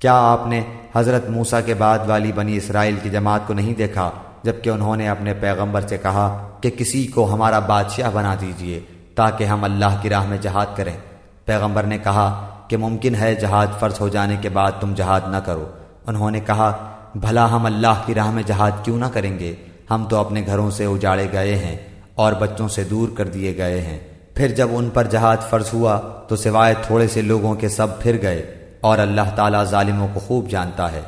کیا آپ نے حضرت موسیٰ کے بعد والی بنی اسرائیل کی جماعت کو نہیں دیکھا جبکہ انہوں نے اپنے پیغمبر سے کہا کہ کسی کو ہمارا بادشاہ بنا دیجیے تاکہ ہم اللہ کی راہ میں جہاد کریں؟ پیغمبر نے کہا کہ ممکن ہے جہاد فرض ہو جانے کے بعد تم جہاد نہ کرو۔ انہوں نے کہا، بھلا ہم اللہ کی راہ میں جہاد کیوں نہ کریں گے؟ ہم تو اپنے گھروں سے اجاڑے گئے ہیں اور بچوں سے دور کر دیے گئے ہیں۔ پھر جب ان پر جہاد فرض ہوا تو سوائے تھوڑے سے لوگوں کے سب پھر گئے۔ اور اللہ تعالیٰ ظالموں کو خوب جانتا ہے۔